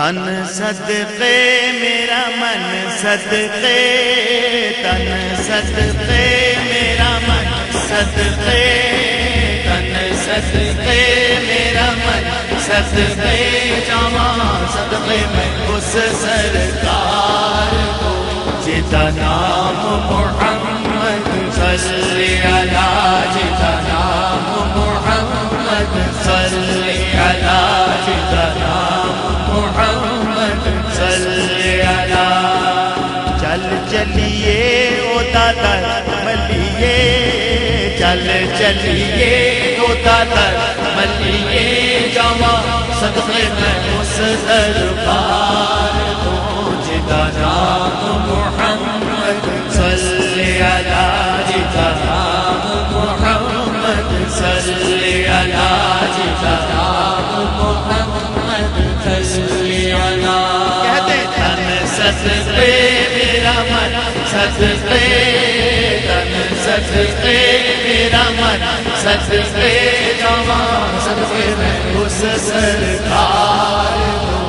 تن صدقے، میرا من صدقے، تن صدقے، میرا من صدقے، تن صدقے، میرا من صدقے جمع صدقے میں اس سرکار کو جتا نام محمد محمد صلی اللہ۔ چل چلیے او دادا، ملیے۔ چل چلیے او دادا، ملیے۔ جمع صدقے میں اس دربار تو جدا نام صدقے میرا من صدقے تن صدقے میرا من صدقے جمع صدقے میں اس سرکار کو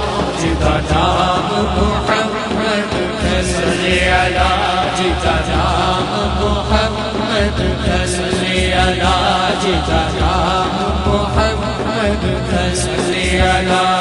جدا نام محمد صلی اللہ جدا نام محمد صلی اللہ جدا نام محمد صلی اللہ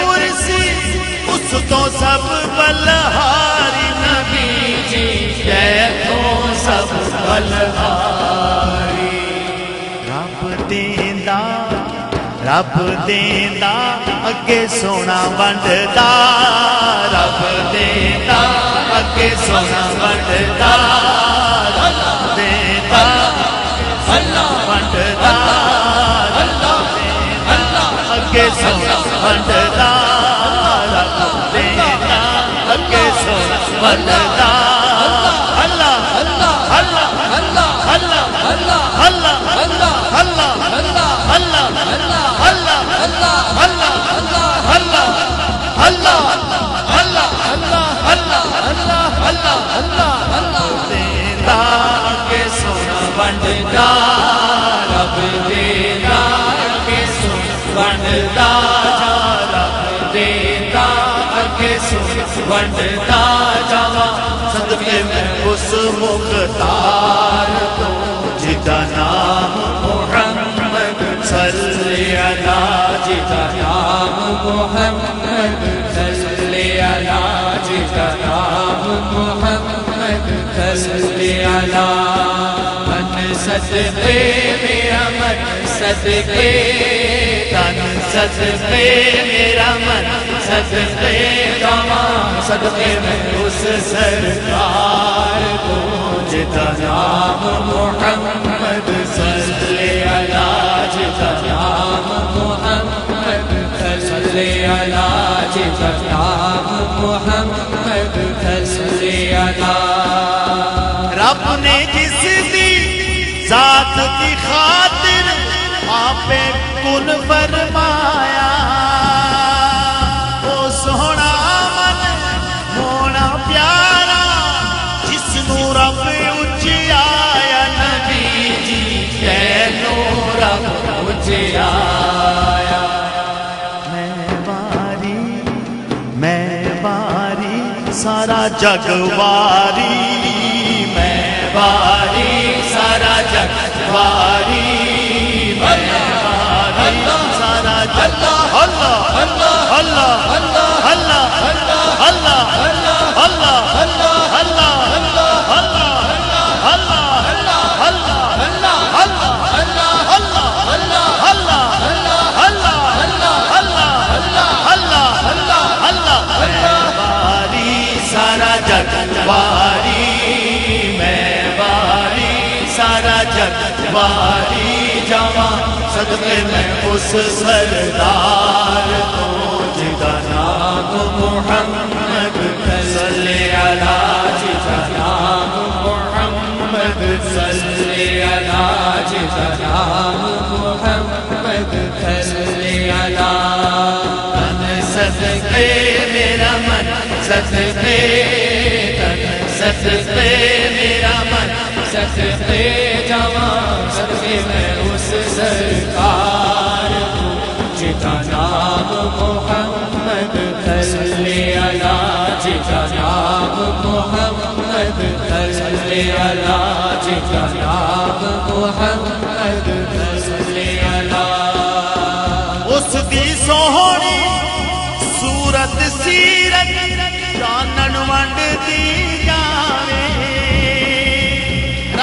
رب دینا اگے سونا بنڈتا رب دینا اگے سونا بنڈتا رب دینا اللہ بنڈتا اگے سونا بنڈتا رب دینا اگے سونا بنڈتا ونڈتا جاوا صدقے میں اس مختار تو جدا نام محمد صلی اللہ جدا نام محمد صلی اللہ جدا نام محمد صلی اللہ۔ صدقے میرا من، صدقے تن، صدقے میرا من، صدقے تمام، صدقے میں اس سرکار کو جتا نام محمد صلی اللہ جتا نام محمد، صلی اللہ جتا نام محمد، صلی اللہ۔ رب نے جس دی ذات کی خاطر آپ کن فرمایا؟ او سونا من، مونا پیارا، جس نو رب اچایا نبی جی کینو رب اچایا میں باری میں باری، سارا جگ واری۔ میں باری سارا جگ باری سارا جگ اللہ اللہ اللہ اللہ اللہ اللہ اللہ اللہ اللہ سارا جگ بہاری جمع، صدقے میں اس سردار کو جدنا کو محمد صلی علی جدنا کو محمد صلی علی جدنا محمد صلی علی۔ تن صدقے میرا من، صدقے، تن صدقے میرا من۔ صدقے جوان صدقے میں اس سرکار جتا نام محمد صلی اللہ جتا نام محمد صلی اللہ جتا نام محمد صلی اللہ۔ اس کی سوہنی صورت سیرت جانن ونڈ دی جاوے۔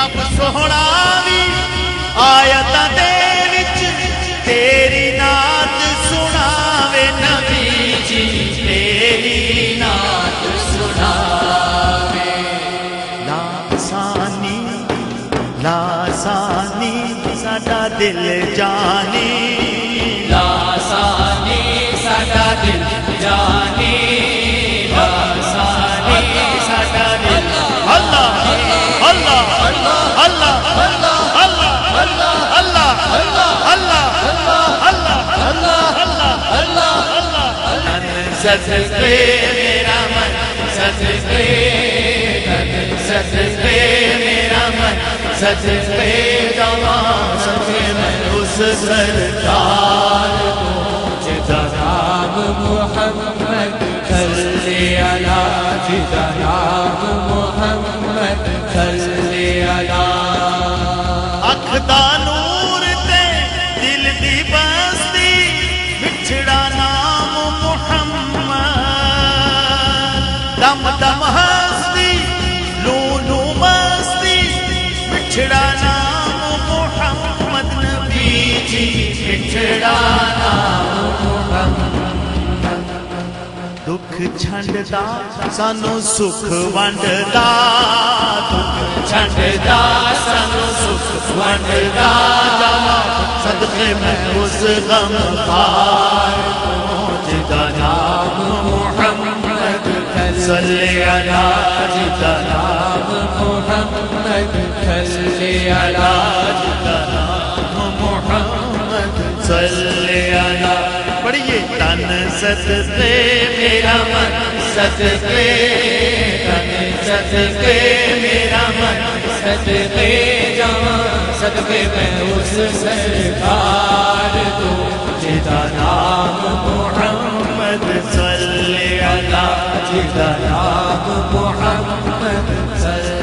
رب سوہنا بھی آیت تیری نات سناوے نبی جی تیری نات سناوے لاسانی لاسانی ساڈا دل جانی لاسانی ساڈا دل جانی صدقے میرا من، صدقے صدقے میرا من، صدقے جوان صدقے میں اس سرکار کو جدا محمد کر لے جدا دم دم ہستی لونو مستی بچھڑا نام محمد نبی جی بچھڑا نام محمد دکھ چھنڈدا سانو سکھ ونڈدا دکھ چھنڈدا سانو سکھ ونڈدا صدقے میں اس غم خار جدا نام محمد صلی اللہ جدا نام محمد صلی اللہ جدا نام محمد صلی اللہ پڑھیے، تن صدقے میرا من، صدقے، تن صدقے میرا من، صدقے جوان، صدقے میں اس سرکار تو جدا نام محمد صلی اللہ محمد صلی